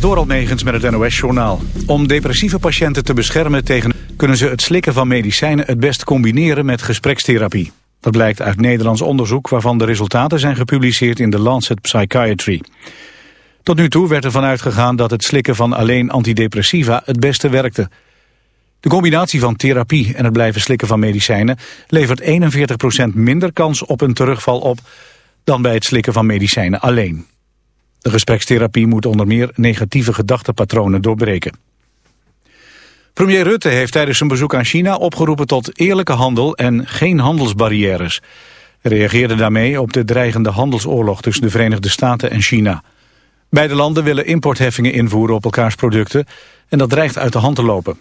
Doral Negens met het NOS-journaal. Om depressieve patiënten te beschermen tegen... kunnen ze het slikken van medicijnen het best combineren met gesprekstherapie. Dat blijkt uit Nederlands onderzoek waarvan de resultaten zijn gepubliceerd in de Lancet Psychiatry. Tot nu toe werd ervan uitgegaan dat het slikken van alleen antidepressiva het beste werkte. De combinatie van therapie en het blijven slikken van medicijnen levert 41% minder kans op een terugval op dan bij het slikken van medicijnen alleen. De gesprekstherapie moet onder meer negatieve gedachtepatronen doorbreken. Premier Rutte heeft tijdens zijn bezoek aan China opgeroepen tot eerlijke handel en geen handelsbarrières. Hij reageerde daarmee op de dreigende handelsoorlog tussen de Verenigde Staten en China. Beide landen willen importheffingen invoeren op elkaars producten en dat dreigt uit de hand te lopen.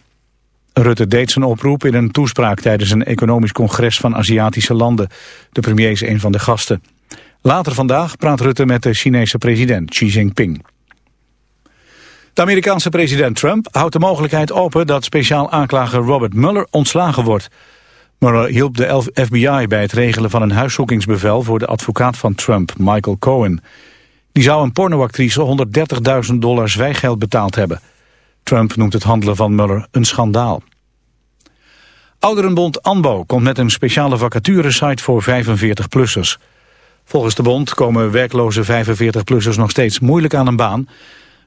Rutte deed zijn oproep in een toespraak tijdens een economisch congres van Aziatische landen. De premier is een van de gasten. Later vandaag praat Rutte met de Chinese president Xi Jinping. De Amerikaanse president Trump houdt de mogelijkheid open dat speciaal aanklager Robert Mueller ontslagen wordt. Mueller hielp de FBI bij het regelen van een huiszoekingsbevel voor de advocaat van Trump, Michael Cohen. Die zou een pornoactrice 130.000 dollar zwijggeld betaald hebben. Trump noemt het handelen van Mueller een schandaal. Ouderenbond ANBO komt met een speciale vacaturesite voor 45-plussers. Volgens de bond komen werkloze 45-plussers nog steeds moeilijk aan een baan...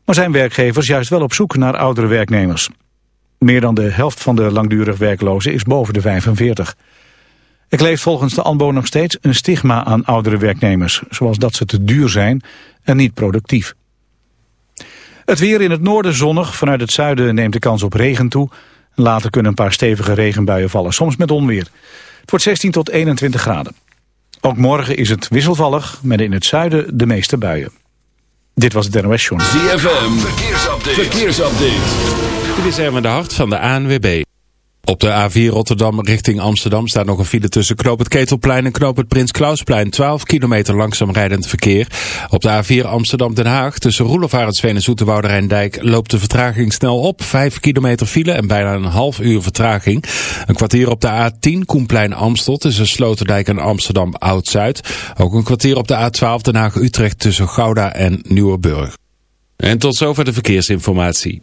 maar zijn werkgevers juist wel op zoek naar oudere werknemers. Meer dan de helft van de langdurig werklozen is boven de 45. Er kleeft volgens de ANBO nog steeds een stigma aan oudere werknemers... zoals dat ze te duur zijn en niet productief. Het weer in het noorden zonnig, vanuit het zuiden neemt de kans op regen toe... Later kunnen een paar stevige regenbuien vallen, soms met onweer. Het wordt 16 tot 21 graden. Ook morgen is het wisselvallig, met in het zuiden de meeste buien. Dit was het NOS Journal. ZFM, verkeersupdate. verkeersupdate. Dit is even de hart van de ANWB. Op de A4 Rotterdam richting Amsterdam staat nog een file tussen Knoop het Ketelplein en Knoop het Prins Klausplein. 12 kilometer langzaam rijdend verkeer. Op de A4 Amsterdam-Den Haag tussen Roelofarensveen en Zoeterwoude loopt de vertraging snel op. 5 kilometer file en bijna een half uur vertraging. Een kwartier op de A10 Koenplein Amstel tussen Sloterdijk en Amsterdam Oud-Zuid. Ook een kwartier op de A12 Den Haag-Utrecht tussen Gouda en Nieuweburg. En tot zover de verkeersinformatie.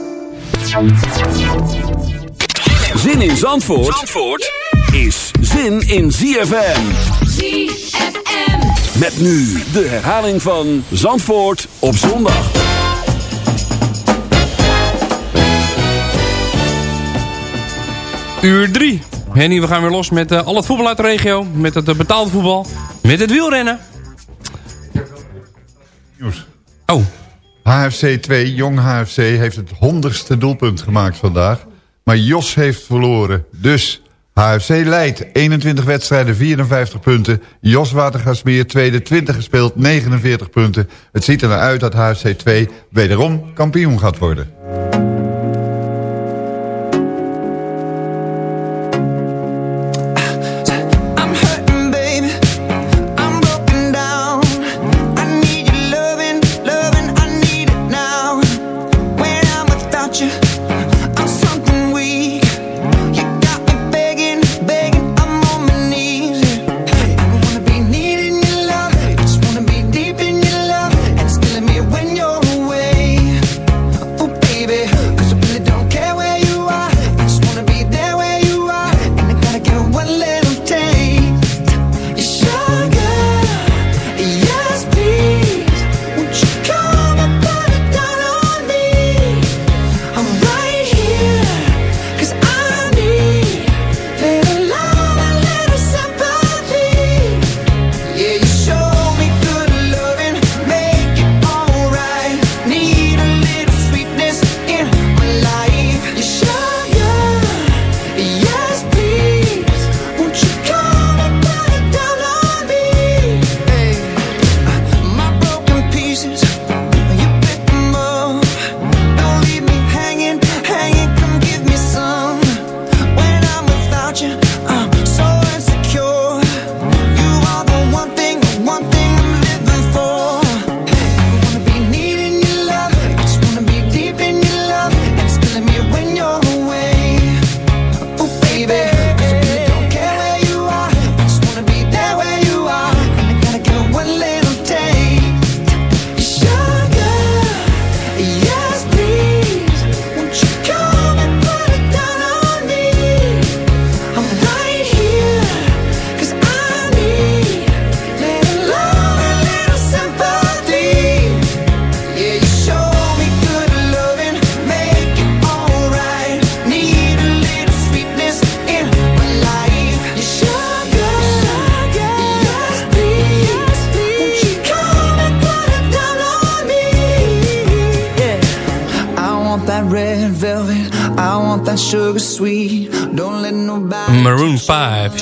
Zin in Zandvoort, Zandvoort is zin in ZFM. ZFM. Met nu de herhaling van Zandvoort op zondag. Uur 3. Henny, we gaan weer los met uh, al het voetbal uit de regio. Met het uh, betaalde voetbal. Met het wielrennen. Nieuws. HFC 2, jong HFC, heeft het honderdste doelpunt gemaakt vandaag. Maar Jos heeft verloren. Dus HFC leidt 21 wedstrijden, 54 punten. Jos Watergasmeer, tweede, 20 gespeeld, 49 punten. Het ziet er naar uit dat HFC 2 wederom kampioen gaat worden.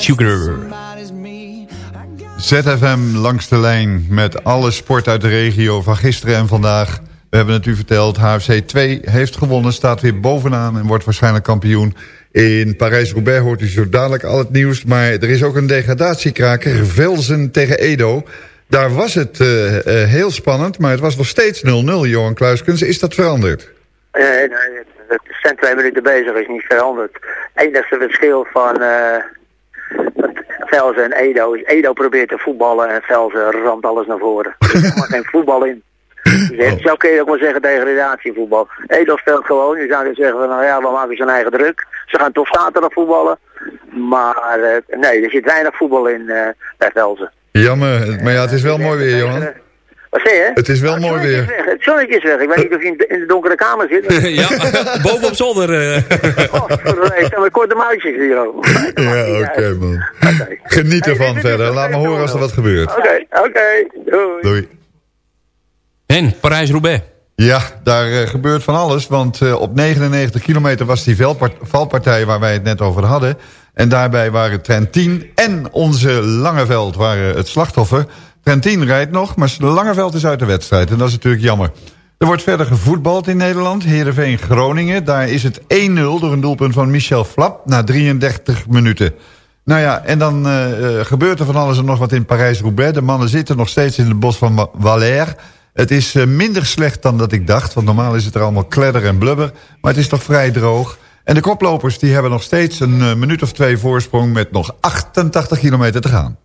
Sugar. ZFM langs de lijn met alle sport uit de regio van gisteren en vandaag. We hebben het u verteld, HFC 2 heeft gewonnen, staat weer bovenaan en wordt waarschijnlijk kampioen. In Parijs-Roubaix hoort u zo dadelijk al het nieuws, maar er is ook een degradatiekraker, Velzen tegen Edo. Daar was het uh, uh, heel spannend, maar het was nog steeds 0-0, Johan Kluiskens. Is dat veranderd? Uh, nee, het zijn twee minuten bezig, is niet veranderd. Het enige verschil van Velzen en Edo Edo probeert te voetballen en Velzen ramt alles naar voren. Er is maar geen voetbal in. Dus zo kun je ook maar zeggen degradatievoetbal. Edo speelt gewoon. Je zou zeggen van nou ja, we maken zijn eigen druk. Ze gaan toch zaterdag voetballen. Maar uh, nee, er zit weinig voetbal in uh, bij Velzen. Jammer, maar ja, het is wel mooi weer, Johan. Wat zeg je? Het is wel het mooi weer. Weg. Het zonnetje is weg. Ik weet niet of je in de donkere kamer zit. ja, boven op zolder. Uh. oh, ik sta met korte muisjes hier ook. ja, oké okay, man. Okay. Geniet ervan hey, verder. Laat me horen als er wat gebeurt. Oké, okay, oké. Okay. Doei. Doei. En Parijs-Roubaix. Ja, daar uh, gebeurt van alles. Want uh, op 99 kilometer was die valpartij waar wij het net over hadden. En daarbij waren Trentin en onze Langeveld waren het slachtoffer. Trentin rijdt nog, maar Langeveld is uit de wedstrijd. En dat is natuurlijk jammer. Er wordt verder gevoetbald in Nederland. Heerenveen Groningen. Daar is het 1-0 door een doelpunt van Michel Flap na 33 minuten. Nou ja, en dan uh, gebeurt er van alles en nog wat in Parijs-Roubaix. De mannen zitten nog steeds in het bos van Valère. Het is uh, minder slecht dan dat ik dacht. Want normaal is het er allemaal kledder en blubber. Maar het is toch vrij droog. En de koplopers die hebben nog steeds een minuut of twee voorsprong... met nog 88 kilometer te gaan.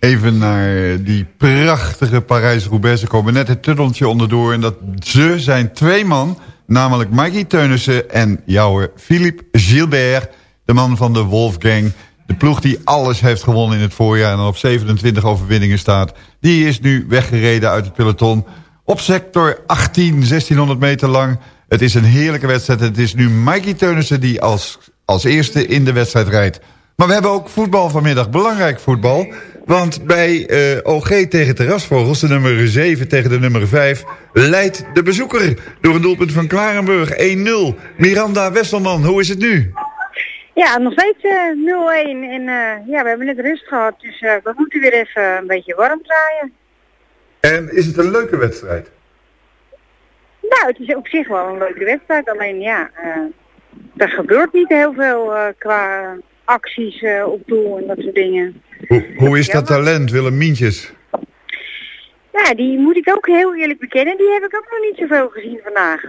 Even naar die prachtige Parijs-Roubaix. Ze komen net het tunneltje onderdoor. En dat ze zijn twee man Namelijk Mikey Teunissen en jouw Philippe Gilbert, de man van de Wolfgang. De ploeg die alles heeft gewonnen in het voorjaar en op 27 overwinningen staat. Die is nu weggereden uit het peloton. Op sector 18, 1600 meter lang. Het is een heerlijke wedstrijd. Het is nu Mikey Teunissen die als, als eerste in de wedstrijd rijdt. Maar we hebben ook voetbal vanmiddag. Belangrijk voetbal. Want bij uh, OG tegen Terrasvogels, de nummer 7 tegen de nummer 5... leidt de bezoeker door een doelpunt van Klarenburg 1-0. Miranda Wesselman, hoe is het nu? Ja, nog steeds uh, 0-1. En uh, ja, we hebben net rust gehad, dus we moeten weer even een beetje warm draaien. En is het een leuke wedstrijd? Nou, het is op zich wel een leuke wedstrijd. Alleen ja, er gebeurt niet heel veel qua acties op doel en dat soort dingen. Hoe, hoe is dat talent, Willem Mientjes? Ja, die moet ik ook heel eerlijk bekennen. Die heb ik ook nog niet zoveel gezien vandaag.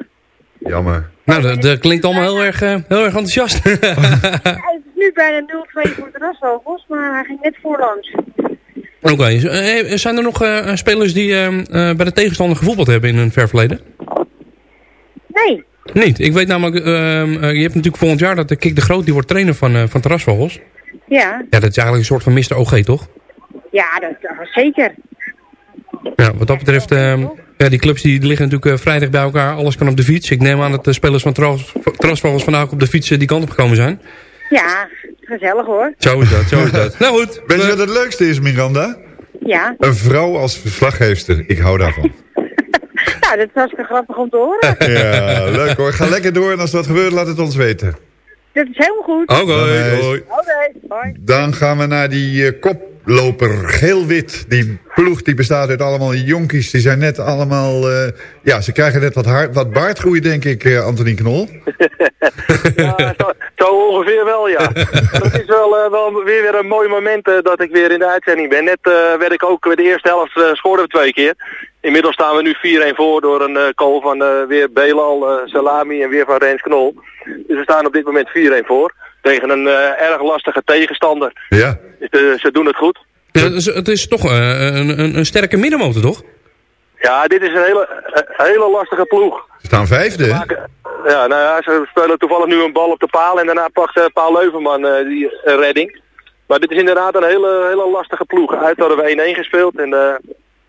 Jammer. Nou, dat, dat klinkt allemaal heel erg, uh, heel erg enthousiast. ja, het is nu bijna 0-2 voor de Rasvogels, maar hij ging net voorlangs. Oké, okay. Eh, zijn er nog uh, spelers die uh, bij de tegenstander gevoetbald hebben in hun ver verleden? Nee. Niet? Ik weet namelijk, ehm, je hebt natuurlijk volgend jaar dat de Kik de Groot, die wordt trainer van, van Terrasvogels. Ja. Ja, dat is eigenlijk een soort van Mr. OG, toch? Ja, dat, dat zeker. Ja, wat dat betreft, uh, ja, die clubs die liggen natuurlijk uh, vrijdag bij elkaar. Alles kan op de fiets. Ik neem aan dat de spelers van Transvogels vandaag op de fiets die kant op gekomen zijn. Ja, gezellig hoor. Zo is dat, zo is dat. nou goed. Weet je wat het leukste is, Miranda? Ja. Een vrouw als verslaggeefster. Ik hou daarvan. Nou, dat is hartstikke grappig om te horen. ja, leuk hoor. Ga lekker door en als dat gebeurt, laat het ons weten. Dat is helemaal goed. Oké, okay, hoi. Oké, Dan gaan we naar die uh, koploper geel-wit. Die ploeg die bestaat uit allemaal jonkies. Die zijn net allemaal... Uh, ja, ze krijgen net wat, haar, wat baardgroei, denk ik, uh, Antonien Knol. ja, zo, zo, ongeveer wel, ja. Het is wel, uh, wel weer, weer een mooi moment dat ik weer in de uitzending ben. Net werd ik ook de eerste helft uh, we twee keer. Inmiddels staan we nu 4-1 voor door een goal van weer Belal, Salami en weer van Rens Knol. Dus we staan op dit moment 4-1 voor. Tegen een erg lastige tegenstander. Ja. Dus, ze doen het goed. Ja, het, is, het is toch een, een, een sterke middenmotor, toch? Ja, dit is een hele, een hele lastige ploeg. Ze staan vijfde, hè? Ja, nou ja, ze spelen toevallig nu een bal op de paal en daarna pakt uh, Paul Leuvenman uh, die uh, redding. Maar dit is inderdaad een hele, hele lastige ploeg. Uit hadden we 1-1 gespeeld en, uh,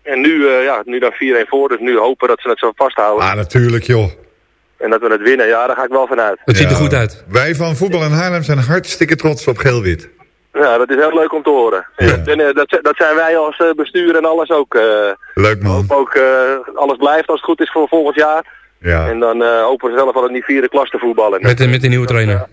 en nu, ja, nu dan 4-1 voor. Dus nu hopen dat ze het zo vasthouden. Ah, natuurlijk joh. En dat we het winnen, ja, daar ga ik wel vanuit. Het ziet er goed uit. Wij van Voetbal in Haarlem zijn hartstikke trots op geel-wit. Ja, dat is heel leuk om te horen. Ja. En, uh, dat, dat zijn wij als uh, bestuur en alles ook. Uh, leuk man. Ook alles blijft als het goed is voor volgend jaar. Ja. En dan hopen we zelf al in die vierde klas te voetballen. Met de, met de nieuwe trainer.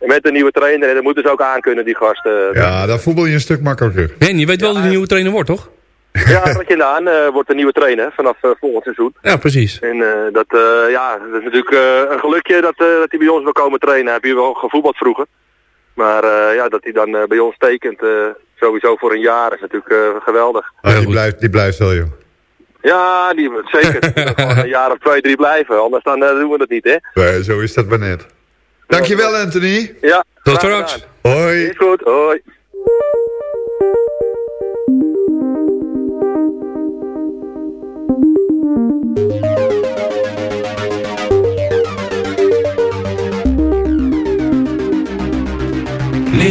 Met de nieuwe trainer. En dat moeten ze ook aankunnen, die gasten. Ja, dan voetbal je een stuk makkelijker. Nee, je weet wel ja, dat de nieuwe trainer wordt, toch? Ja, dat je aan uh, wordt de nieuwe trainer vanaf uh, volgend seizoen. Ja, precies. En uh, dat, ja, dat is natuurlijk een gelukje dat, dat hij bij ons wil komen trainen. Heb je wel gevoetbald vroeger. Maar uh, ja, dat hij dan uh, bij ons tekent, uh, sowieso voor een jaar, is natuurlijk geweldig. Ah, die, blijft, die blijft wel, joh. Ja, die moet zeker. een jaar of twee, drie blijven. Anders dan doen we dat niet, hè. Nee, zo is dat maar net. Dankjewel, Anthony. Ja. Tot straks. Hoi. Is goed, hoi.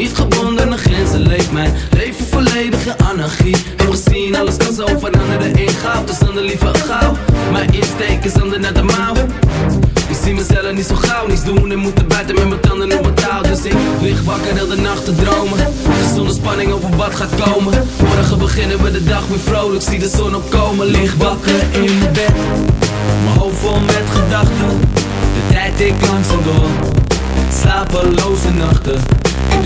Niet gebonden aan grenzen leeft mijn leven volledig in anarchie. Heb gezien, alles kan zo veranderen. In goud Dus dan de liever gauw Mijn insteek is ander naar de mouw. Ik zie mezelf niet zo gauw Niets doen en moeten buiten met mijn tanden op mijn touw. Dus ik lig wakker heel de nacht te dromen. Zonder spanning over wat gaat komen. Morgen beginnen we de dag weer vrolijk Zie de zon opkomen. Lig wakker in mijn bed. Mijn hoofd vol met gedachten. De tijd ik langzaam door. Slapeloze nachten. de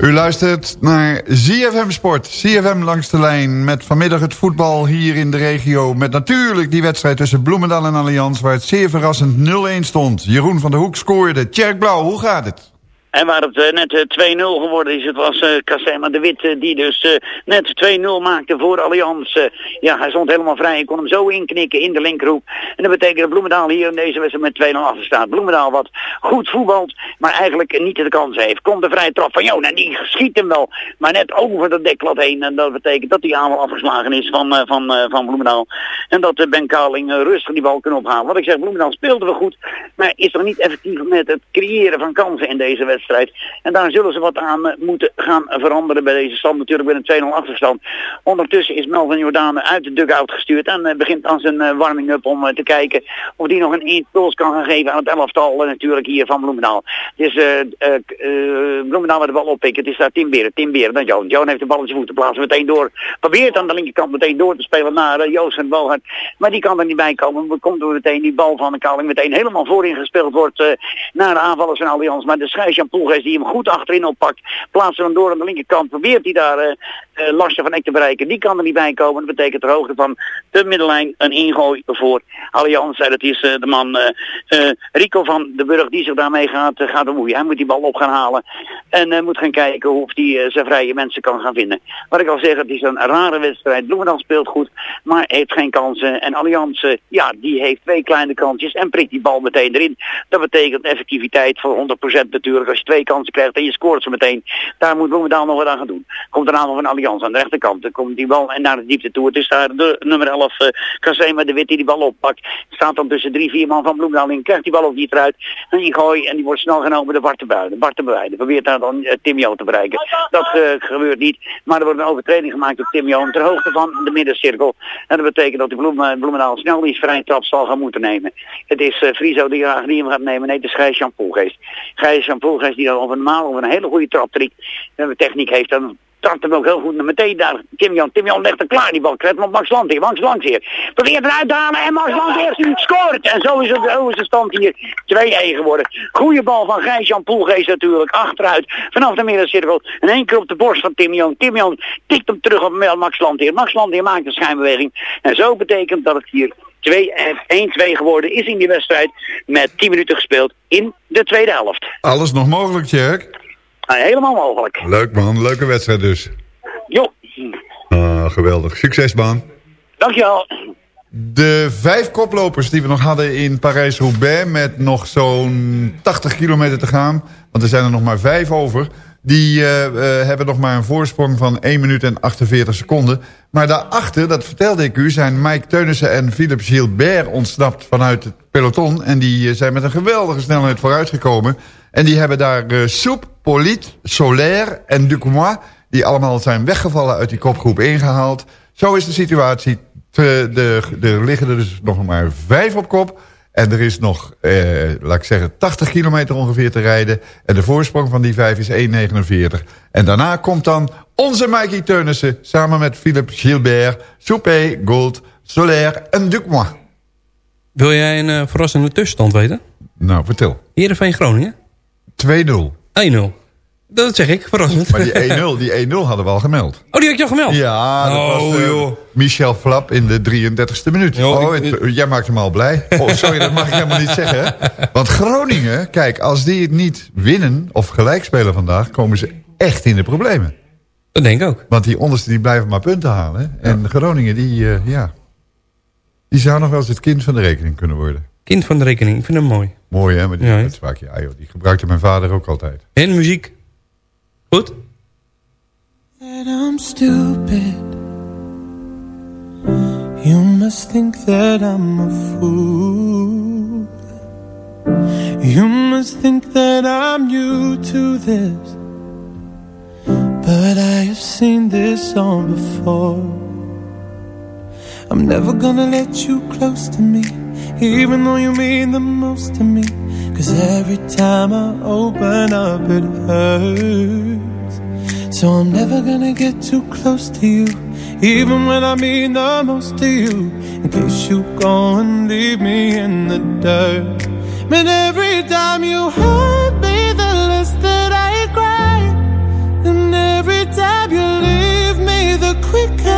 U luistert naar ZFM Sport. ZFM langs de lijn met vanmiddag het voetbal hier in de regio. Met natuurlijk die wedstrijd tussen Bloemendaal en Allianz... waar het zeer verrassend 0-1 stond. Jeroen van der Hoek scoorde. Tjerk Blauw, hoe gaat het? En waar het eh, net eh, 2-0 geworden is, het was eh Kasema de Wit eh, die dus eh, net 2-0 maakte voor Allianz. Eh, ja, hij stond helemaal vrij. Ik kon hem zo inknikken in de linkerhoek. En dat betekent dat Bloemendaal hier in deze wedstrijd met 2-0 achter staat. Bloemendaal wat goed voetbalt, maar eigenlijk niet de kans heeft. Komt de vrije trap van Jona, die schiet hem wel. Maar net over de deklat heen. En dat betekent dat die aanval afgeslagen is van, eh, van, eh, van Bloemendaal. En dat eh, Ben Kaling eh, rustig die bal kan ophalen. Wat ik zeg, Bloemendaal speelde wel goed. Maar is toch niet effectief met het creëren van kansen in deze wedstrijd. En daar zullen ze wat aan eh, moeten gaan veranderen bij deze stand. Natuurlijk met een 2-0 achterstand. Ondertussen is Melvin Jordaan uit de dugout gestuurd. En eh, begint aan zijn eh, warming-up om te kijken of hij nog een impuls kan gaan geven aan het elftal natuurlijk hier van Bloemendaal. Dus eh, Bloemendaal met de bal oppikken. Het is daar Tim Beren. Tim Beren dan Joon. Joon heeft de bal in zijn voeten plaatsen. Meteen door. Probeert aan de linkerkant meteen door te spelen naar Joost en Balhard. Maar die kan er niet bij komen. Komt door meteen die bal van de Kaling meteen helemaal voorin gespeeld wordt naar de aanvallers van Allianz. Maar de scheidsjan Poelgeest die hem goed achterin oppakt. Plaatst hem door aan de linkerkant. Probeert hij daar eh eh Lasje van Eck te bereiken. Die kan er niet bij komen. Dat betekent ter hoogte van de middellijn een ingooi voor Allianz. En dat is eh, de man Rico van de Burg die zich daarmee gaat, gaat bemoeien. Hij moet die bal op gaan halen. En moet gaan kijken of hij zijn vrije mensen kan gaan vinden. Wat ik al zeg, het is een rare wedstrijd. Bloemendaal speelt goed, maar heeft geen kansen. En Allianz, ja, die heeft twee kleine kansjes en prikt die bal meteen erin. Dat betekent effectiviteit voor 100% natuurlijk. Als twee kansen krijgt en je scoort ze meteen. Daar moet Bloemendaal nog wat aan gaan doen. Komt er aan van Allianz aan de rechterkant. Dan komt die bal en naar de diepte toe. Het is daar de nummer 11, uh, Kasema de Wit die die bal oppakt. Staat dan tussen drie, vier man van Bloemendaal in. Krijgt die bal ook niet eruit. En die gooi en die wordt snel genomen door Bart de Buiden. Bart de Buiden probeert daar dan uh, Tim Joon te bereiken. Dat uh, gebeurt niet. Maar er wordt een overtreding gemaakt door Tim Joon ter hoogte van de middencirkel. En dat betekent dat de Bloemen, Bloemendaal snel die vrije trap zal gaan moeten nemen. Het is uh, Friso die, die hem gaat nemen. Nee, het is Gijs Jan Poelgeest. Gijs Jan Poelgeest die dan op een maal op een hele goede trap techniek heeft dan start hem ook heel goed. En meteen daar, Tim Jan. Tim Jan legt er klaar die bal. Krijgt hem op Max Landheer. Max Landheer. Probeert eruit te halen en Max Landheer scoort. En zo is, het, zo is de stand hier 2-1 geworden. Goeie bal van Gijs-Jan Poelgeest natuurlijk. Achteruit. Vanaf de middencirkel. En één keer op de borst van Tim Jan. Tim Jan tikt hem terug op Max Landheer. Max Landheer maakt een schijnbeweging. En zo betekent dat het hier 1-2 geworden is in die wedstrijd. Met 10 minuten gespeeld in de tweede helft. Alles nog mogelijk, Tjerk? Nou, helemaal mogelijk. Leuk man, leuke wedstrijd dus. Jo. Ah, geweldig. Succes man. Dankjewel. De vijf koplopers die we nog hadden in Parijs-Roubaix... met nog zo'n 80 kilometer te gaan... want er zijn er nog maar vijf over... die uh, uh, hebben nog maar een voorsprong van 1 minuut en 48 seconden. Maar daarachter, dat vertelde ik u... zijn Mike Teunissen en Philippe Gilbert ontsnapt vanuit het peloton... en die uh, zijn met een geweldige snelheid vooruitgekomen... En die hebben daar Soep, Polit, Solaire en Ducomois... die allemaal zijn weggevallen uit die kopgroep ingehaald. Zo is de situatie. De, er liggen er dus nog maar vijf op kop. En er is nog, eh, laat ik zeggen, 80 kilometer ongeveer te rijden. En de voorsprong van die vijf is 1,49. En daarna komt dan onze Mikey Teunissen... samen met Philippe Gilbert, Soupé, Gold, Solaire en Ducomois. Wil jij een uh, verrassende tussenstand weten? Nou, vertel. Heerenveen Groningen? 2-0. 1-0. Dat zeg ik, verrassend. Maar die 1-0 die 1-0 hadden we al gemeld. Oh, die had je al gemeld? Ja, dat Oh, was eh, joh. Michel Flap in de 33ste minuut. Oh, ik- het- jij maakt hem al blij. Oh, sorry, dat mag ik helemaal niet zeggen. Want Groningen, kijk, als die het niet winnen of gelijk spelen vandaag... komen ze echt in de problemen. Dat denk ik ook. Want die onderste die blijven maar punten halen. En Groningen, die, eh, ja... Die zou nog wel eens het kind van de rekening kunnen worden. Kind van de rekening, ik vind hem mooi. Mooi, hè? Maar die Ja, ja, joh, die gebruikte mijn vader ook altijd. En muziek. Goed? that I'm stupid. You must think that I'm a fool. You must think that I'm new to this. But I have seen this all before. I'm never gonna let you close to me, even though you mean the most to me. Cause every time I open up, it hurts. So I'm never gonna get too close to you, even when I mean the most to you. In case you go and leave me in the dirt. But every time you hurt me, the less that I cry. And every time you leave me, the quicker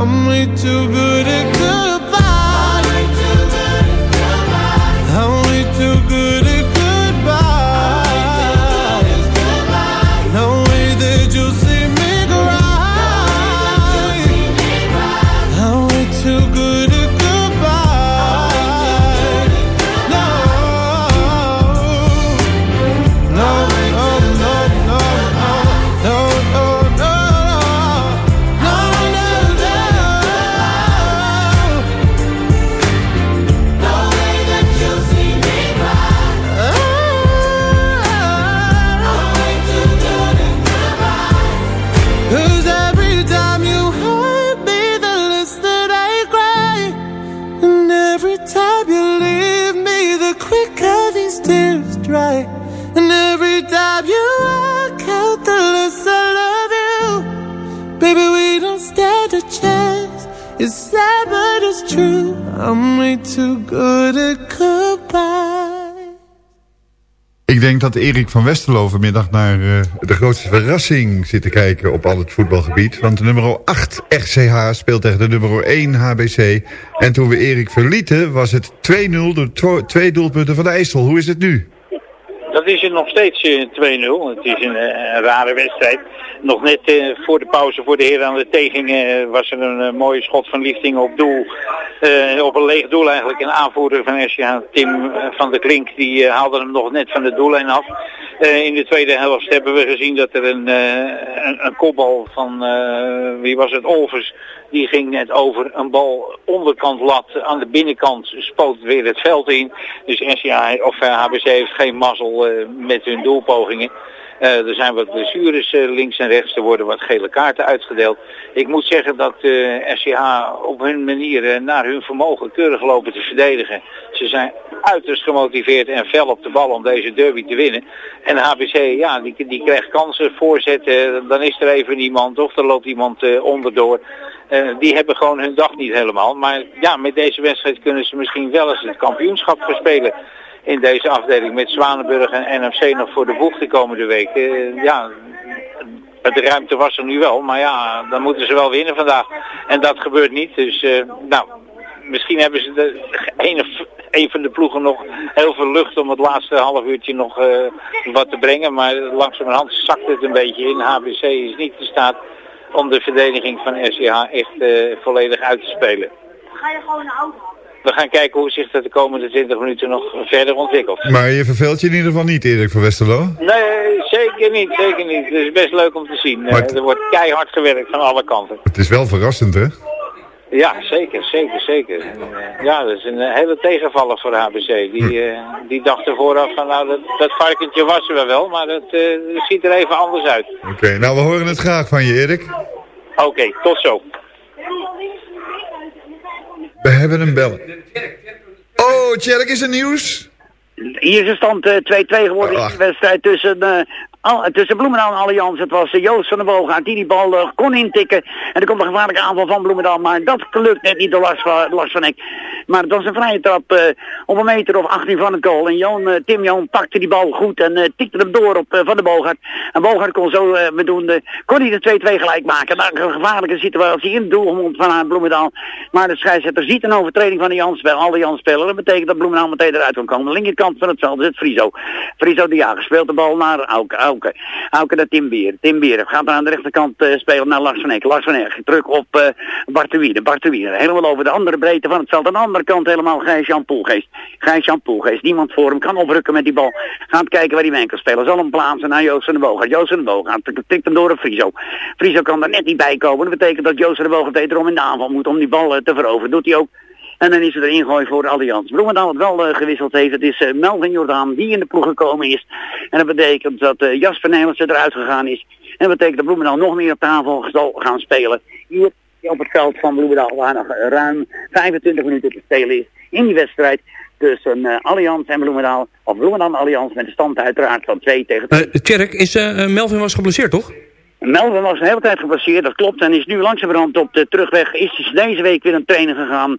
I'm way too good at Erik van Westerlo vanmiddag naar eh, de grootste verrassing zit te kijken op al het voetbalgebied. Want de nummer 8 RCH speelt tegen de nummer 1 HBC. En toen we Erik verlieten was het 2-0 door tw- twee doelpunten van de IJssel. Hoe is het nu? Dat is het nog steeds eh, 2-0. Het is een, eh, een rare wedstrijd. Nog net eh, voor de pauze voor de heren aan de teging eh, was er een eh, mooie schot van Lichting op doel. Op een leeg doel eigenlijk. Een aanvoerder van SCH, Tim van der Klink, die haalde hem nog net van de doellijn af. In de tweede helft hebben we gezien dat er een, een, een kopbal van, wie was het, Olvers, die ging net over een bal onderkant lat aan de binnenkant spoot weer het veld in. Dus SCA of HBC heeft geen mazzel met hun doelpogingen. Eh, er zijn wat blessures eh, links en rechts. Er worden wat gele kaarten uitgedeeld. Ik moet zeggen dat SCH op hun manier naar hun vermogen keurig lopen te verdedigen. Ze zijn uiterst gemotiveerd en fel op de bal om deze derby te winnen. En HBC, ja, die, die krijgt kansen, voorzetten. Dan is er even niemand of er loopt iemand onderdoor. die hebben gewoon hun dag niet helemaal. Maar ja, met deze wedstrijd kunnen ze misschien wel eens het kampioenschap verspelen in deze afdeling met Zwanenburg en NMC nog voor de boeg de komende week. Uh, ja, de ruimte was er nu wel, maar ja, dan moeten ze wel winnen vandaag. En dat gebeurt niet, dus uh, nou, misschien hebben ze de, een, een van de ploegen nog heel veel lucht om het laatste half uurtje nog uh, wat te brengen. Maar langzamerhand zakt het een beetje in. HBC is niet in staat om de verdediging van SCH echt volledig uit te spelen. Ga je gewoon een auto we gaan kijken hoe zich dat de komende 20 minuten nog verder ontwikkelt. Maar je verveelt je in ieder geval niet, Erik van Westerlo? Nee, zeker niet, zeker niet. Het is best leuk om te zien. Eh, er wordt keihard gewerkt van alle kanten. Het is wel verrassend, hè? Ja, zeker, zeker, zeker. Eh, ja, dat is een eh, hele tegenvaller voor de HBC. Die, hm. die dachten vooraf van, nou, dat, dat varkentje was er wel, maar dat ziet er even anders uit. Oké, nou, we horen het graag van je, Erik. Oké, tot zo. We hebben een bel. Oh, Tjerk, is er nieuws? Hier is de stand 2-2 uh, geworden in de wedstrijd tussen tussen Bloemendaal en Allianz. Het was Joost van der Boog die die bal kon intikken. En er komt een gevaarlijke aanval van Bloemendaal. Maar dat lukt net niet door Lars van, Lars van Eck. Maar het was een vrije trap uh, op een meter of 18 van het goal. En Jan, Tim Jan pakte die bal goed en tikte hem door op Van der Boogaard. En Boogaard kon zo bedoelde, kon hij de 2-2 gelijk maken. Nou, een gevaarlijke situatie in het doelmond van Bloemendaal. Maar de scheidsrechter ziet een overtreding van de Jans, alle Jans-spelers. Dat betekent dat Bloemendaal meteen eruit kan komen. De linkerkant van het veld zit Friso. Friso de Jager speelt de bal naar Auken. Auken. Auken naar Tim Bier. Tim Bier gaat aan de rechterkant uh, spelen naar Lars van Eck. Lars van Eck druk op uh, de Wiede. Bart de Wiede. Helemaal over de andere breedte van het veld. Aan de andere kant helemaal Gijs-Jan Poelgeest. Gijs-Jan Poelgeest. Niemand voor hem kan oprukken met die bal. Gaat kijken waar die man kan spelen. Zal hem plaatsen naar Joost van de Boog. Joost van de Boog gaat tikt hem door een Friso. Friso kan er net niet bij komen. Dat betekent dat Joost van de Boog wederom in de aanval moet om die bal uh, te veroveren. Doet hij ook. En dan is er ingooi voor de Allianz. Bloemendaal het wel uh, gewisseld heeft. Het is uh, Melvin Jordaan die in de ploeg gekomen is. En dat betekent dat uh, Jasper Nederlandse eruit gegaan is. En dat betekent dat Bloemendaal nog meer op tafel zal gaan spelen. Hier op het veld van Bloemendaal waar nog ruim 25 minuten te spelen is in die wedstrijd tussen uh, Allianz en Bloemendaal. Of Bloemendaal en Allianz met de stand uiteraard van 2 tegen 2. Uh, Tjerk, is Melvin was geblesseerd toch? Melvin was een hele tijd gepasseerd, dat klopt. En is nu langzamerhand op de terugweg. Is deze week weer een trainer gegaan.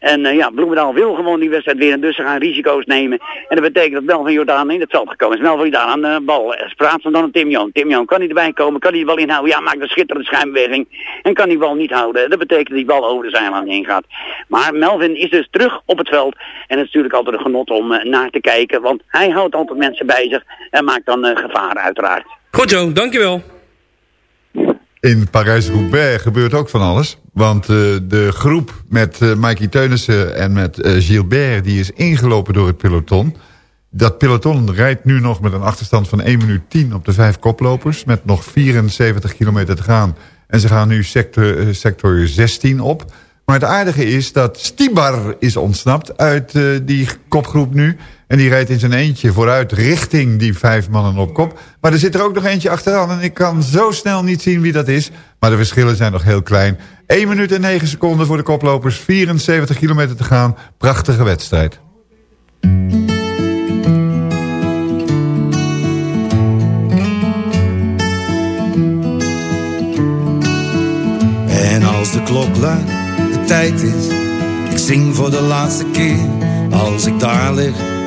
En uh, ja, Bloemendaal wil gewoon die wedstrijd winnen. Dus ze gaan risico's nemen. En dat betekent dat Melvin Jordaan in het veld gekomen is. Melvin Jordaan aan de bal. Spraat dan een Tim Joon. Tim Joon, kan hij erbij komen? Kan hij de bal inhouden? Ja, maakt een schitterende schijnbeweging. En kan die bal niet houden. Dat betekent dat die bal over de zijlijn heen gaat. Maar Melvin is dus terug op het veld. En het is natuurlijk altijd een genot om uh, naar te kijken. Want hij houdt altijd mensen bij zich. En maakt dan uh, gevaar uiteraard. Goed Joe, dankjewel in Parijs-Roubaix gebeurt ook van alles. Want uh, de groep met uh, Mikey Teunissen en met uh, Gilbert... die is ingelopen door het peloton. Dat peloton rijdt nu nog met een achterstand van 1 minuut 10 op de vijf koplopers... met nog 74 kilometer te gaan. En ze gaan nu sector, sector 16 op. Maar het aardige is dat Stibar is ontsnapt uit die kopgroep nu... En die rijdt in zijn eentje vooruit richting die vijf mannen op kop. Maar er zit er ook nog eentje achteraan. En ik kan zo snel niet zien wie dat is. Maar de verschillen zijn nog heel klein. 1 minuut en 9 seconden voor de koplopers. 74 kilometer te gaan. Prachtige wedstrijd. En als de klok luidt, de tijd is. Ik zing voor de laatste keer. Als ik daar lig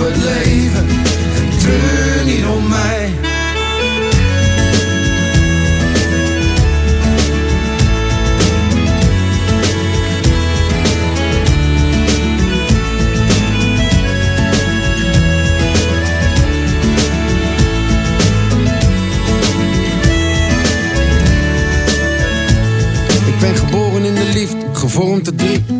op het leven en treur niet om mij. Ik ben geboren in de liefde, gevormd te drie.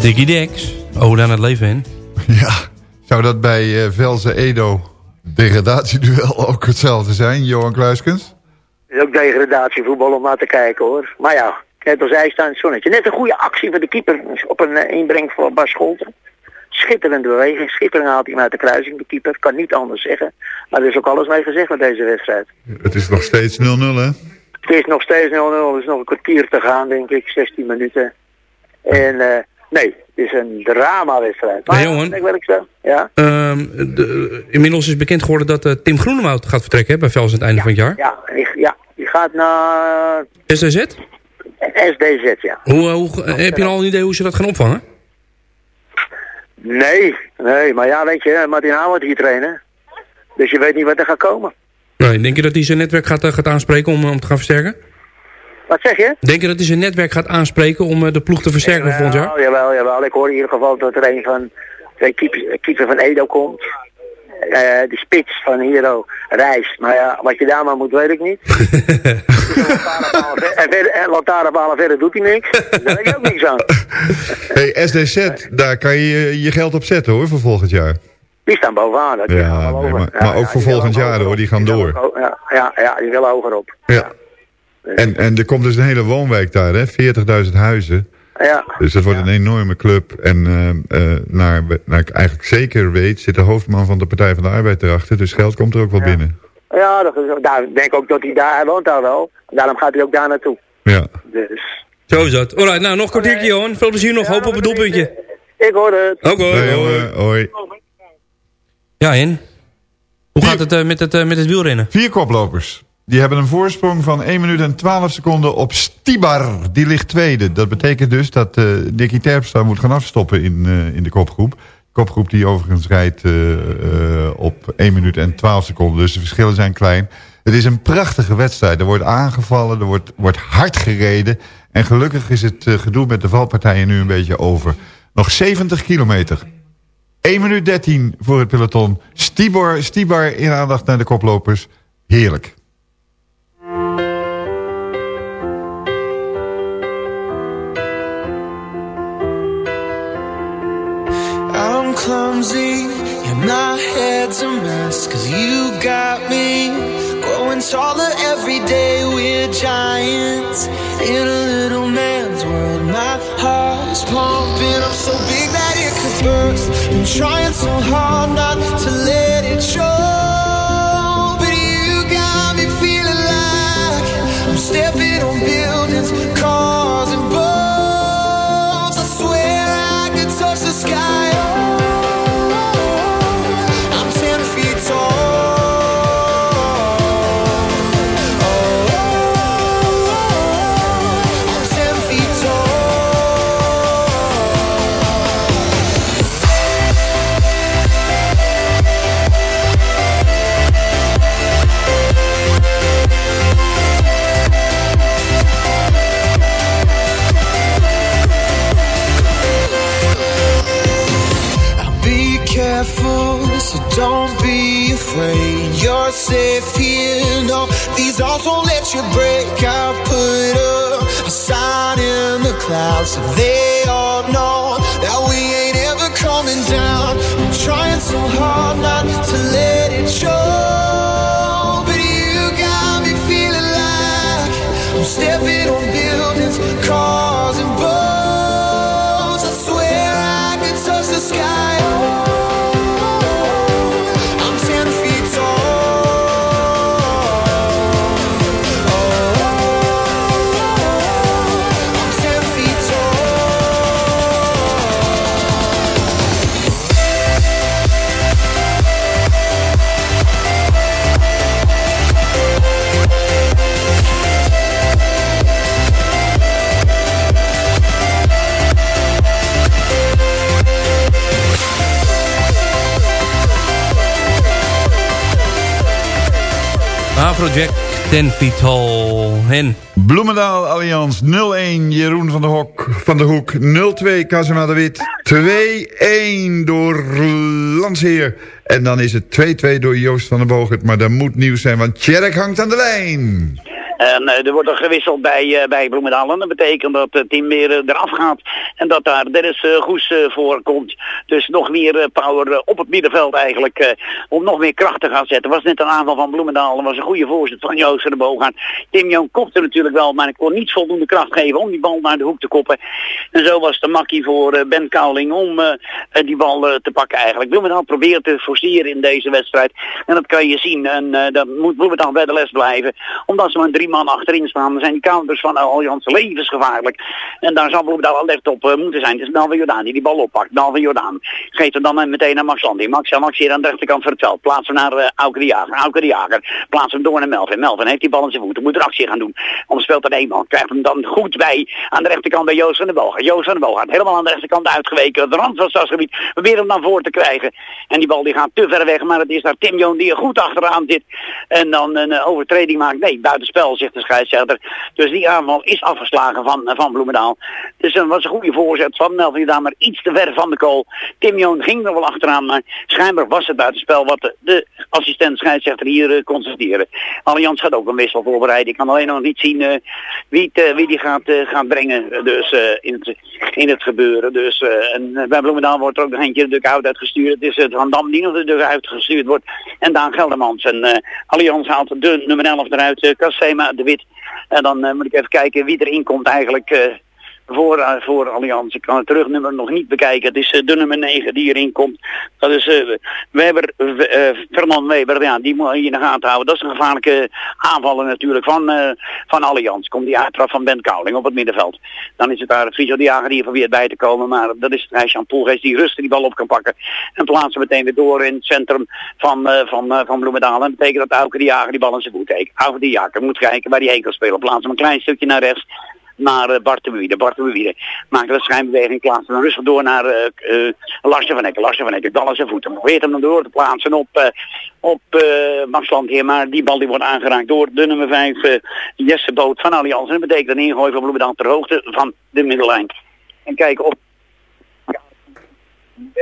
Diggy Dex. Ode aan het leven in. Ja, zou dat bij eh Velze Edo degradatieduel ook hetzelfde zijn, Johan Kluiskens? Het is ook degradatievoetbal om naar te kijken hoor. Maar ja, net als hij staat in het zonnetje. Net een goede actie van de keeper op een eh, inbreng voor Bas Scholten. Schitterende beweging. Schitterend haalt hij hem uit de kruising, de keeper. Kan niet anders zeggen. Maar er is ook alles mee gezegd met deze wedstrijd. Het is nog steeds 0-0 hè? Het is nog steeds 0-0. Er is nog een kwartier te gaan, denk ik. 16 minuten. En eh, nee, het is een drama-wedstrijd. Maar Nee, jongen. ik werk zo. Ja? Ehm, de, inmiddels is bekend geworden dat eh, Tim Groenewoud gaat vertrekken hè, bij Vels aan het einde van het jaar. Ja, die, ja, die gaat naar SDZ? SDZ, ja. Hoe, eh, hoe, eh, heb je al een idee hoe ze dat gaan opvangen? Nee, nee, maar ja, weet je, Martin wordt hier trainen. Dus je weet niet wat er gaat komen. Nee, denk je dat hij zijn netwerk gaat, eh, gaat aanspreken om, om te gaan versterken? Wat zeg je? Denk je dat hij zijn netwerk gaat aanspreken om eh, de ploeg te versterken voor volgend jaar? Jawel, jawel. Ik hoor in ieder geval dat er een van twee keeper, keeper van Edo komt. Eh de spits van Hero reist. Maar ja, wat je daar maar moet, weet ik niet. en, lantaarnpalen verder doet hij niks. Daar weet je ook niks aan. Hey, SDZ, daar kan je je- geld op zetten hoor, voor volgend jaar. Die staan bovenaan. Dat Ja, nee, over. maar- Ja, maar ook ja, voor volgend jaar, hoor, die gaan door. ja, ja, die willen hoger op. Ja. En, en er komt dus een hele woonwijk daar, hè? 40.000 huizen. Ja. Dus dat wordt een enorme club. En eh, eh, naar, naar ik eigenlijk zeker weet, zit de hoofdman van de Partij van de Arbeid erachter. Dus geld komt er ook wel binnen. Ja, dat is, daar ik denk ook dat hij daar, hij woont daar wel. Daarom gaat hij ook daar naartoe. Ja. Dus. Zo is dat. Alright, nou nog een kwartiertje Johan. Veel plezier nog. Hoop op het doelpuntje. Ik hoor het. Oké, Hey, hoi. jongen, hoi. Ja, en? Hoe gaat het eh, met, het, met het wielrennen? Vier koplopers. Die hebben een voorsprong van 1 minuut en 12 seconden op Stibar. Die ligt tweede. Dat betekent dus dat eh Nicky Terpstra moet gaan afstoppen in, eh, in de kopgroep. Kopgroep die overigens rijdt eh, op 1 minuut en 12 seconden. Dus de verschillen zijn klein. Het is een prachtige wedstrijd. Er wordt aangevallen, er wordt, wordt hard gereden. En gelukkig is het gedoe met de valpartijen nu een beetje over. Nog 70 kilometer. 1 minuut 13 voor het peloton. Stibar, Stibar in aandacht naar de koplopers. Heerlijk. My head's a mess Cause you got me growing taller every day. We're giants in a little man's world. My heart is pumping up so big that it could burst. I'm trying so hard not to let safe here. No, these walls won't let you break. I put up a sign in the clouds so they all know that we ain't ever coming down. I'm trying so hard not to let it show, Afrojack, 10 feet. En Bloemendaal Allianz 0-1 Jeroen van der, Hok, van der Hoek 0-2 Kazema de Wit 2-1 door Landsheer en dan is het 2-2 door Joost van der Bogert maar dat moet nieuws zijn want Tjerk hangt aan de lijn En eh, er wordt er gewisseld bij, eh, bij Bloemendaal. En dat betekent dat het team meer eh, eraf gaat. En dat daar Dennis Goes voor komt. Dus nog meer power op het middenveld eigenlijk. om nog meer kracht te gaan zetten. was net een aanval van Bloemendaal. Dat was een goede voorzet van Joost van de Boogaard. Tim Jong kopte natuurlijk wel. Maar ik kon niet voldoende kracht geven om die bal naar de hoek te koppen. En zo was de makkie voor Ben Kouling om die bal te pakken eigenlijk. Bloemendaal probeert te forceren in deze wedstrijd. En dat kan je zien. En dat moet Bloemendaal bij de les blijven. Omdat ze maar drie man achterin staan. Dan zijn die counters van Allianz levensgevaarlijk. En daar zal Bloemendaal alert op uh, moeten zijn. Het is Jordaan die die bal oppakt. Melvin Jordaan geeft hem dan meteen naar Max Landy. Max, Max hier aan de rechterkant veld. Plaats hem naar uh, de Jager. Auke de Jager. Plaats hem door naar Melvin. Melvin heeft die bal in zijn voeten. Moet er actie gaan doen. Om speelt er één man. Krijgt hem dan goed bij aan de rechterkant bij Joost van de Bogaard. Joost van de Bogaard helemaal aan de rechterkant uitgeweken. De rand van het stadsgebied. Probeert hem dan voor te krijgen. En die bal die gaat te ver weg. Maar het is daar Tim Joon die er goed achteraan zit. En dan een overtreding maakt. Nee, buitenspel zegt de scheidsrechter. Dus die aanval is afgeslagen van, uh, van Bloemendaal. Dus dat was een goede voorzet van Melvin daar maar iets te ver van de goal. Tim Joon ging er wel achteraan, maar schijnbaar was het buitenspel wat de, de assistent scheidsrechter hier uh, constateren. Allianz gaat ook een wissel voorbereiden. Ik kan alleen nog niet zien uh, wie, wie die gaat, gaat brengen dus, in, het, in het gebeuren. Dus, en bij Bloemendaal wordt er ook nog eentje de dugout uitgestuurd. Het is het Van Dam die nog de dugout uitgestuurd wordt. En Daan Geldermans. En Allianz haalt de nummer 11 eruit, Cassema de Wit. En dan uh, moet ik even kijken wie erin komt eigenlijk uh, voor, uh, voor Allianz. Ik kan het terugnummer nog niet bekijken. Het is de nummer 9 die erin komt. Dat is Weber, Fernand Weber. Ja, die moet je in de gaten houden. Dat is een gevaarlijke aanvaller natuurlijk van, van Allianz. Komt die uittrap van Ben Kouling op het middenveld. Dan is het daar Friso Jager die probeert bij te komen. Maar dat is Jean Poelgeest die rustig die bal op kan pakken. En plaatsen meteen weer door in het centrum van, van, van Bloemendaal. En betekent dat Auke de Jager die bal in zijn voet heeft. Auke de Jager moet kijken waar hij heen kan spelen. Plaatsen hem een klein stukje naar rechts naar uh, Bart de Wiede. Bart de Wiede maakt een schijnbeweging, plaatst hem rustig door naar uh, uh, Larsje van Ekken. Larsje van Ekken, dan zijn voeten. Probeert hem dan door te plaatsen op, op Max Landheer. Maar die bal die wordt aangeraakt door de nummer 5 uh, Jesse Boot van Allianz. En dat betekent een ingooi van Bloemendaal ter hoogte van de middellijn. En kijken op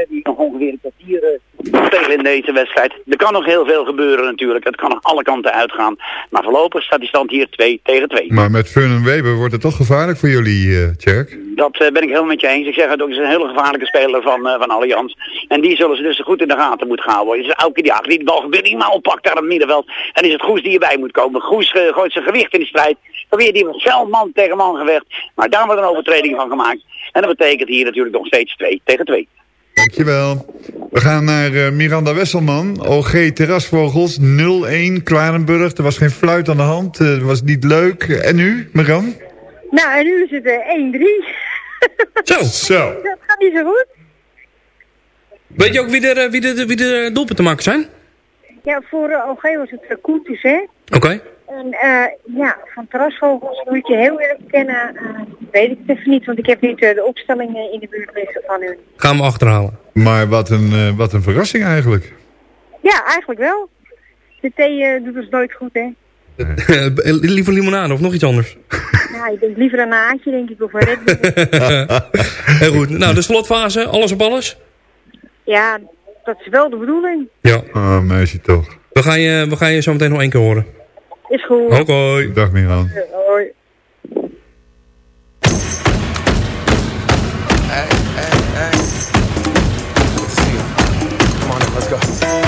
die nog ongeveer een kwartier uh, spelen in deze wedstrijd. Er kan nog heel veel gebeuren natuurlijk. Het kan nog alle kanten uitgaan. Maar voorlopig staat die stand hier 2 tegen 2. Maar met Fun Weber wordt het toch gevaarlijk voor jullie, uh, Tjerk? Dat uh, ben ik helemaal met je eens. Ik zeg het ook, is een hele gevaarlijke speler van, uh, van Allianz. En die zullen ze dus goed in de gaten moeten gaan worden. Het is elke dag die de bal gebeurt niet maar oppakt daar op het middenveld. En is het Goes die erbij moet komen. Goes gooit zijn gewicht in de strijd. Probeert die wel man tegen man gevecht. Maar daar wordt een overtreding van gemaakt. En dat betekent hier natuurlijk nog steeds 2 tegen 2. Dankjewel. We gaan naar uh, Miranda Wesselman. OG Terrasvogels 0-1 Klarenburg. Er was geen fluit aan de hand. Het uh, was niet leuk. En nu, Miran? Nou, en nu is het uh, 1-3. Zo. Zo. Dat gaat niet zo goed. Weet je ook wie er, wie er, wie er doelpunten te maken zijn? Ja, voor OG was het Koetjes, hè? Oké. Okay. En uh, ja, van terrasvogels moet je heel eerlijk kennen, uh, weet ik het even niet, want ik heb niet uh, de opstellingen in de buurt liggen van hun. Gaan we achterhalen. Maar wat een, wat een verrassing eigenlijk. Ja, eigenlijk wel. De thee doet ons nooit goed, hè. liever limonade of nog iets anders? Ja, ik denk liever een naadje, denk ik, of een Red Heel goed. Nou, de slotfase, alles op alles? Ja, dat is wel de bedoeling. Ja. Oh, meisje toch. We gaan je, we gaan je zo meteen nog één keer horen. Is goed. Oké. hoi. Dag Miran. Hoi. Hey, hey, hey. Good to see you. Come on let's go.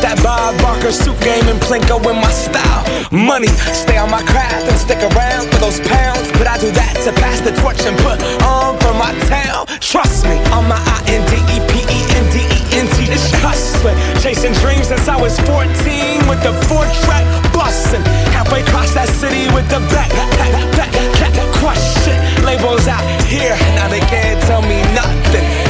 That Bob Barker suit game and Plinko in my style. Money, stay on my craft and stick around for those pounds. But I do that to pass the torch and put on for my town. Trust me, on my I N D E P E N D E N T. This hustling, chasing dreams since I was 14 with the four track bustin'. Halfway across that city with the back, back, back, back, crush it. Labels out here, now they can't tell me nothing.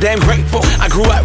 damn grateful. I grew up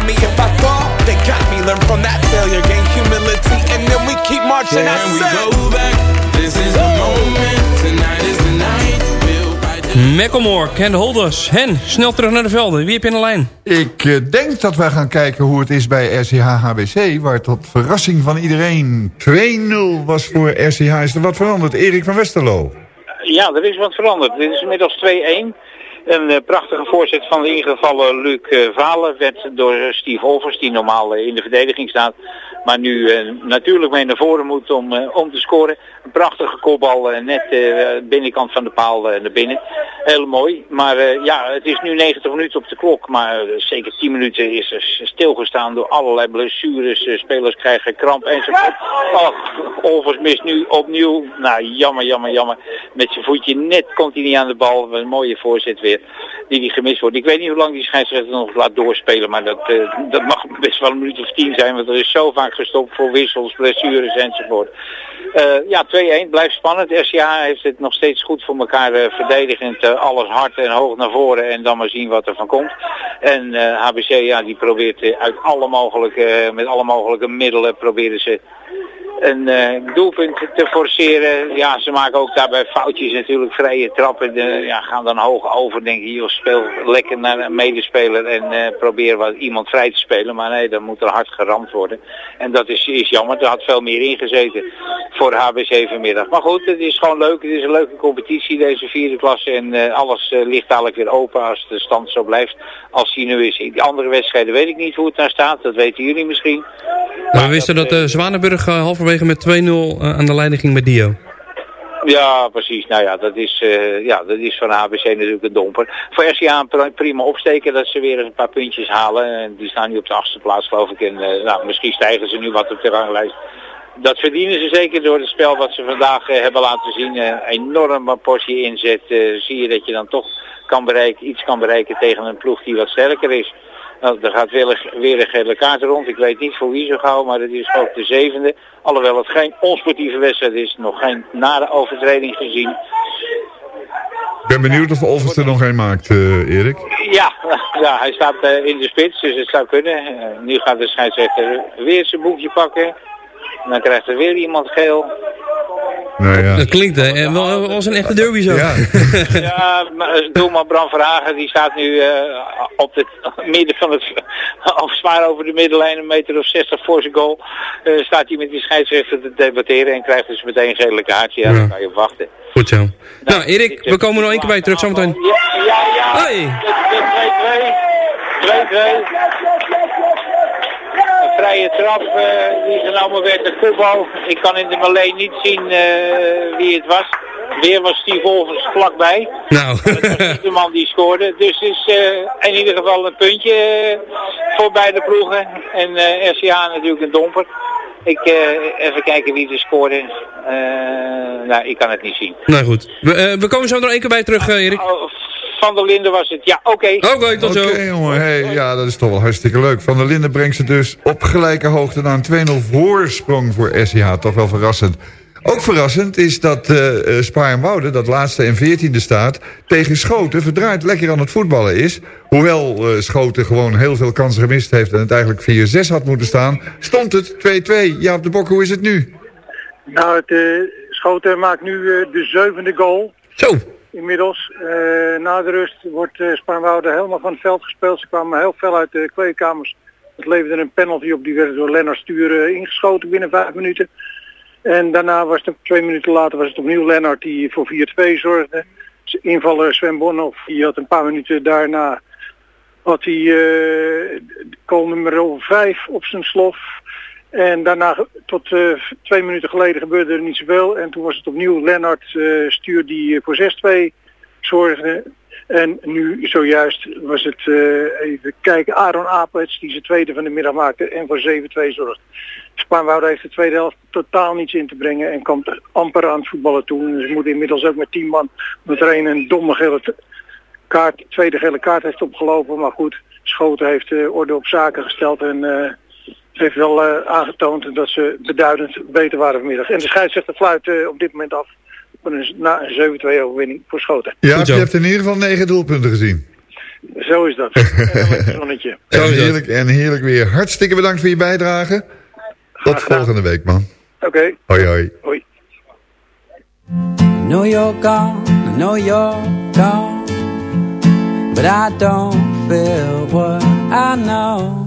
me. If I fall, they got me. Learn from that failure, gain humility, and then we keep marching. We go back? This is the moment. Tonight is the night. We'll fight till Macklemore, Can't Hold Us. Hen, snel terug naar de velden. Wie heb je in de lijn? Ik eh, denk dat wij gaan kijken hoe het is bij RCH HBC... waar tot verrassing van iedereen 2-0 was voor RCH. Is er wat veranderd? Erik van Westerlo. Ja, er is wat veranderd. Dit is inmiddels 2-1. Een eh, prachtige voorzet van de ingevallen Luc eh, Valen werd door eh, Steve Olvers, die normaal in de verdediging staat, maar nu eh, natuurlijk mee naar voren moet om, eh, om te scoren. Een prachtige kopbal eh, net binnenkant van de paal naar binnen. Heel mooi. Maar ja, het is nu 90 minuten op de klok, maar zeker 10 minuten is er stilgestaan door allerlei blessures. Spelers krijgen kramp enzovoort. Och, Olvers mist nu opnieuw. Nou, jammer, jammer, jammer. Met zijn voetje net komt hij niet aan de bal. Een mooie voorzet weer, die die gemist wordt. Ik weet niet hoe lang die scheidsrechter nog laat doorspelen, maar dat, dat mag best wel een minuut of tien zijn, want er is zo vaak gestopt voor wissels, blessures enzovoort. Eh, ja, 2-1, blijft spannend. RCA heeft het nog steeds goed voor elkaar eh, verdedigend. eh, alles hard en hoog naar voren en dan maar zien wat er van komt. En HBC, ja, die probeert uit alle mogelijke, met alle mogelijke middelen proberen ze een eh, doelpunt te forceren. Ja, ze maken ook daarbij foutjes natuurlijk. Vrije trappen ja, gaan dan hoog over. Denk je, joh, speel lekker naar een medespeler en eh, probeer wat iemand vrij te spelen. Maar nee, dan moet er hard geramd worden. En dat is, is jammer. Er had veel meer ingezeten voor HBC vanmiddag. Maar goed, het is gewoon leuk. Het is een leuke competitie, deze vierde klasse. En eh, alles ligt dadelijk weer open als de stand zo blijft als die nu is. Die andere wedstrijden weet ik niet hoe het daar staat. Dat weten jullie misschien. Maar we wisten dat uh, Zwanenburg uh, halverwege met 2-0 uh, aan de leiding ging met Dio. Ja, precies. Nou ja, dat is, uh, ja, dat is van ABC natuurlijk een domper. Voor RCA prima opsteken dat ze weer een paar puntjes halen. En die staan nu op de achtste plaats geloof ik. En uh, nou, misschien stijgen ze nu wat op de ranglijst. Dat verdienen ze zeker door het spel wat ze vandaag hebben laten zien. Een enorme portie inzet. zie je dat je dan toch kan bereiken, iets kan bereiken tegen een ploeg die wat sterker is. Nou, er gaat weer, weer een gele kaart rond. Ik weet niet voor wie zo gauw, maar het is ook de zevende. Alhoewel het geen onsportieve wedstrijd is. Nog geen nare overtreding gezien. Ik ben benieuwd of Olvers er nog een maakt, eh, Erik. Ja, ja, hij staat eh, in de spits, dus het zou kunnen. Eh, nu gaat de scheidsrechter weer zijn boekje pakken. En dan krijgt er weer iemand geel. Nou ja. Dat klinkt hè, wel als een echte derby zo. Ja. Ja, maar eh, doelman Bram Verhagen die staat nu eh, op het midden van het, of zwaar over de middenlijn, een meter of 60 voor zijn goal. eh, staat hij met die scheidsrechter te debatteren en krijgt dus meteen een gele kaartje. Ja, Ja. dan kan je op wachten. Goed zo. Nou, Erik, we komen nog één keer bij terug zometeen. Ja, ja, ja. Hoi. De 2-2. 2-2. Vrije trap eh, die genomen werd de voetbal. Ik kan in de melee niet zien eh, wie het was. Weer was Steve Olvers vlakbij. Nou. de man die scoorde. Dus het is eh, in ieder geval een puntje eh, voor beide ploegen. En eh RCA natuurlijk een domper. Ik, eh, even kijken wie er scoorde. Eh, nou, ik kan het niet zien. Nou goed. We, eh, we komen zo nog één keer bij terug, eh, Erik. Van der Linden was het. Ja, oké. Oké, tot zo. Oké, jongen. Hey, ja, dat is toch wel hartstikke leuk. Van der Linden brengt ze dus op gelijke hoogte naar een 2-0 voorsprong voor SCH. Toch wel verrassend. Ook verrassend is dat eh eh, Spaar en Wouden, dat laatste en veertiende staat... tegen Schoten verdraaid lekker aan het voetballen is. Hoewel eh, Schoten gewoon heel veel kansen gemist heeft... en het eigenlijk 4-6 had moeten staan... stond het 2-2. Ja, op de bok, hoe is het nu? Nou, het eh, Schoten maakt nu eh, de zevende goal. Zo. Inmiddels. Eh, na de rust wordt uh, helemaal van het veld gespeeld. Ze kwamen heel fel uit de kleedkamers. Het leverde een penalty op. Die werd door Lennart Stuur eh, ingeschoten binnen vijf minuten. En daarna was het twee minuten later was het opnieuw Lennart die voor 4-2 zorgde. Invaller Sven Bonhoff die had een paar minuten daarna had hij uh, goal nummer 5 op zijn slof. En daarna, tot uh, twee minuten geleden gebeurde er niet zoveel. En toen was het opnieuw Lennart uh, Stuur die voor 6-2 zorgde. En nu zojuist was het, even kijken, Aaron Apels die zijn tweede van de middag maakte en voor 7-2 zorgde. Spaanwouden heeft de tweede helft totaal niets in te brengen en komt amper aan het voetballen toe. Dus ze moeten inmiddels ook met 10 man, omdat er een, domme gele kaart, tweede gele kaart heeft opgelopen. Maar goed, Schoten heeft orde op zaken gesteld en uh, heeft wel uh, aangetoond dat ze beduidend beter waren vanmiddag. En de scheidsrechter fluit uh, op dit moment af na een 7-2 overwinning voor Schoten. Ja, je hebt in ieder geval negen doelpunten gezien. Zo is dat. een zonnetje. En heerlijk, en heerlijk weer. Hartstikke bedankt voor je bijdrage. Tot volgende week, man. Oké. Okay. Hoi, hoi. Hoi. I know you're gone, I know you're gone But I don't feel what I know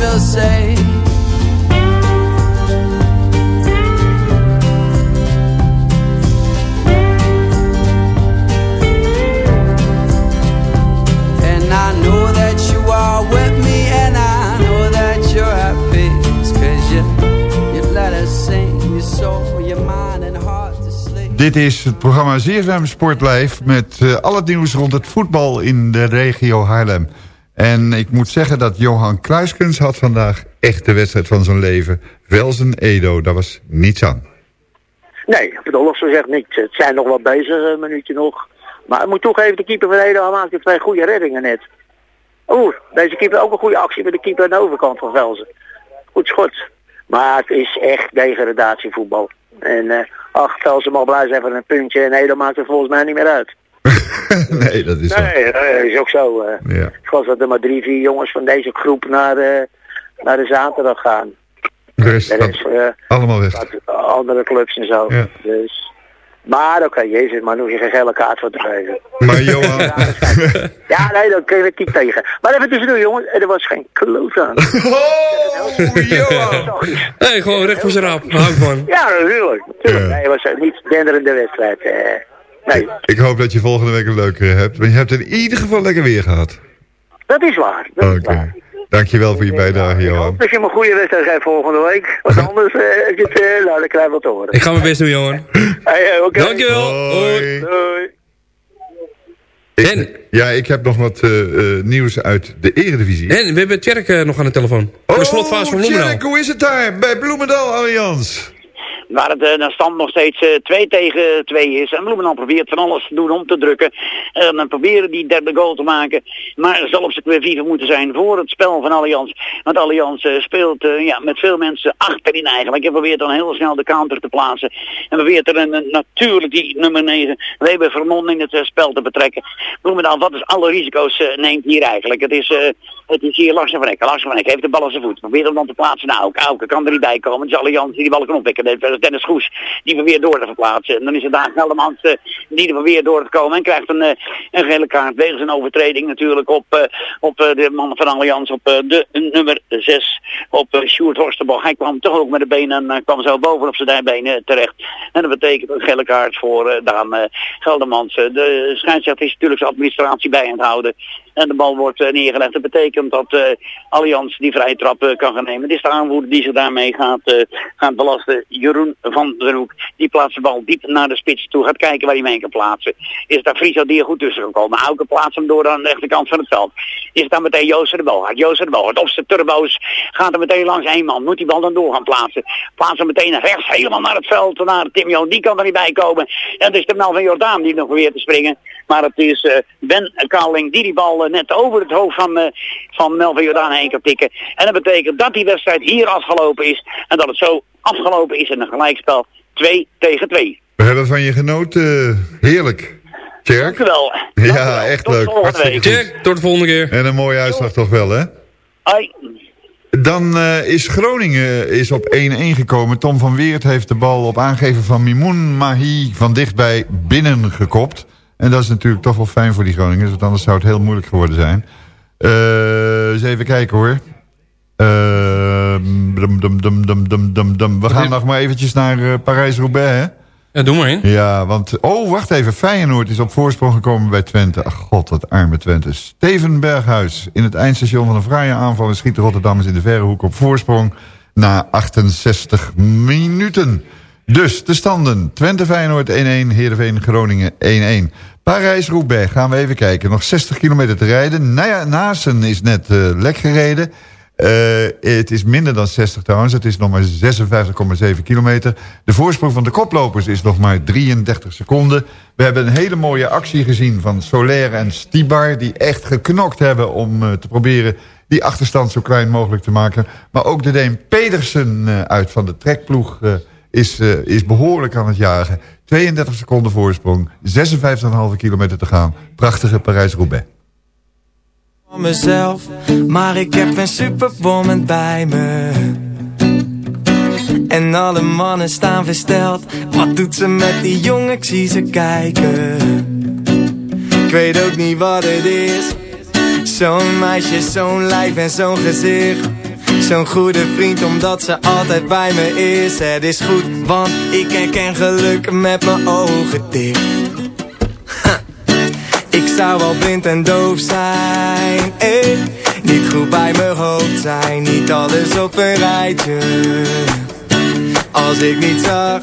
will say Dit is het programma ZFM Sport Live met uh, al nieuws rond het voetbal in de regio Haarlem. En ik moet zeggen dat Johan Kruiskens had vandaag echt de wedstrijd van zijn leven. Velsen-Edo, daar was niets aan. Nee, de ze zegt niets. Het zijn nog wel bezig, een minuutje nog. Maar ik moet toegeven, de keeper van Edo maakte twee goede reddingen net. Oeh, deze keeper ook een goede actie met de keeper aan de overkant van Velzen. Goed schot. Maar het is echt degradatievoetbal. En uh, ach, Velzen mag blij zijn van een puntje en Edo maakt er volgens mij niet meer uit. nee, dat is Nee, dat is ook zo. Uh. Ja. Ik geloof dat er maar drie, vier jongens van deze groep naar, uh, naar de zaterdag gaan. De rest, is, uh, allemaal weg. andere clubs en zo. Ja. Dus. Maar oké, jezus, maar nu hoef je geen gele kaart voor te geven. Maar Johan... ja, nee, dan kun je het niet tegen. Maar even tussendoor, jongen. Er was geen kloot aan. Oh, Johan! hey, gewoon recht voor zijn raap. Hou van. Ja, natuurlijk. natuurlijk. Nee, het was niet denderende wedstrijd. Uh, nee. Ik hoop dat je volgende week een leukere hebt. Want je hebt in ieder geval lekker weer gehad. Dat is waar. Oké. Okay. Dankjewel voor je bijdrage, Johan. Dat je me een goede wedstrijd geeft volgende week. Want anders uh, het, uh, nou, dan krijg je wat te horen. Ik ga mijn best doen, Johan. Hey, okay. Dankjewel. Hoi. Doei. Ik, ja, ik heb nog wat uh, uh, nieuws uit de eredivisie. En we hebben Tjerk uh, nog aan de telefoon. Oh, de slotfase van Bloemendaal. Tjerk, hoe is het daar bij Bloemendaal Allianz? Waar het uh, stand nog steeds uh, 2 tegen 2 is. En Bloemendaal probeert van alles te doen om te drukken. En dan proberen die derde goal te maken. Maar zal op zijn vier moeten zijn voor het spel van Allianz. Want Allianz uh, speelt ja, met veel mensen achterin eigenlijk. En probeert dan heel snel de counter te plaatsen. En probeert er een, natuurlijk die nummer 9 Weber Vermond in het spel te betrekken. Bloemendaal, wat is alle risico's neemt hier eigenlijk? Het is, het is hier Lars van Eck. Lars van Eck heeft de bal aan zijn voet. Probeert hem dan te plaatsen. Nou, Auken kan er niet bij komen. Het is Allianz die die bal kan oppikken. Dennis Goes, die probeert door te verplaatsen. En dan is het daar Geldemans uh, die er probeert door te komen en krijgt een, uh, een gele kaart wegens een overtreding natuurlijk op, uh, op de man van Allianz, op de nummer 6, op Sjoerd Horstenbach. Hij kwam toch ook met de benen en kwam zo boven op zijn dijbenen terecht. En dat betekent een gele kaart voor Daan Geldemans. de scheidsrechter is natuurlijk zijn administratie bij aan het houden. En de bal wordt uh, neergelegd. Dat betekent dat uh, Allianz die vrije trap uh, kan gaan nemen. Het is de aanvoerder die zich daarmee gaat, gaat belasten. Jeroen van den Hoek. Die plaatst de bal diep naar de spits toe. Gaat kijken waar hij mee kan plaatsen. Is daar Friso die er goed tussen gekomen. Auken plaatst hem door aan de rechterkant van het veld. Is dan meteen Joost de bal. Gaat Joost de bal. Het op zijn turbo's gaat er meteen langs één man. Moet die bal dan door gaan plaatsen. Plaatst hem meteen rechts helemaal naar het veld. Naar Tim Joon. Die kan er niet bij komen. En het is de Melvin Jordaan die nog probeert te springen. Maar het is Ben Kaling die die bal net over het hoofd van, uh, van Melvin Jordaan heen kan tikken. En dat betekent dat die wedstrijd hier afgelopen is. En dat het zo afgelopen is in een gelijkspel 2 tegen 2. We hebben van je genoten. Heerlijk. Tjerk? Dank u wel. Ja, echt Tot leuk. Hartstikke goed. Tjerk, tot de volgende keer. En een mooie uitslag toch wel, hè? Hoi. Dan uh, is Groningen is op 1-1 gekomen. Tom van Weert heeft de bal op aangeven van Mimoun Mahi van dichtbij binnen gekopt. En dat is natuurlijk toch wel fijn voor die Groningers, want anders zou het heel moeilijk geworden zijn. Uh, eens even kijken hoor. Uh, dum, dum, dum, dum, dum, dum, dum. We gaan nog maar eventjes naar uh, Parijs-Roubaix, hè? Ja, doe maar in. Ja, want... Oh, wacht even. Feyenoord is op voorsprong gekomen bij Twente. Ach god, wat arme Twente. Steven Berghuis in het eindstation van een fraaie aanval... en schiet de Rotterdammers in de verre hoek op voorsprong... na 68 minuten. Dus de standen. Twente Feyenoord 1-1, Heerenveen Groningen 1-1. Parijs-Roubaix, gaan we even kijken. Nog 60 kilometer te rijden. Nou ja, Naasten is net uh, lek gereden. Uh, het is minder dan 60 trouwens. Het is nog maar 56,7 kilometer. De voorsprong van de koplopers is nog maar 33 seconden. We hebben een hele mooie actie gezien van Soler en Stibar... die echt geknokt hebben om uh, te proberen die achterstand zo klein mogelijk te maken. Maar ook de Deen Pedersen uit van de trekploeg... Is, is behoorlijk aan het jagen. 32 seconden voorsprong, 56,5 kilometer te gaan. Prachtige Parijs-Roubaix. Mezelf, maar ik heb een superwoman bij me. En alle mannen staan versteld. Wat doet ze met die jongen? Ik zie ze kijken. Ik weet ook niet wat het is. Zo'n meisje, zo'n lijf en zo'n gezicht. Zo'n goede vriend omdat ze altijd bij me is Het is goed, want ik herken geluk met mijn ogen dicht. Ik zou wel blind en doof zijn eh. Niet goed bij mijn hoofd zijn Niet alles op een rijtje Als ik niet zag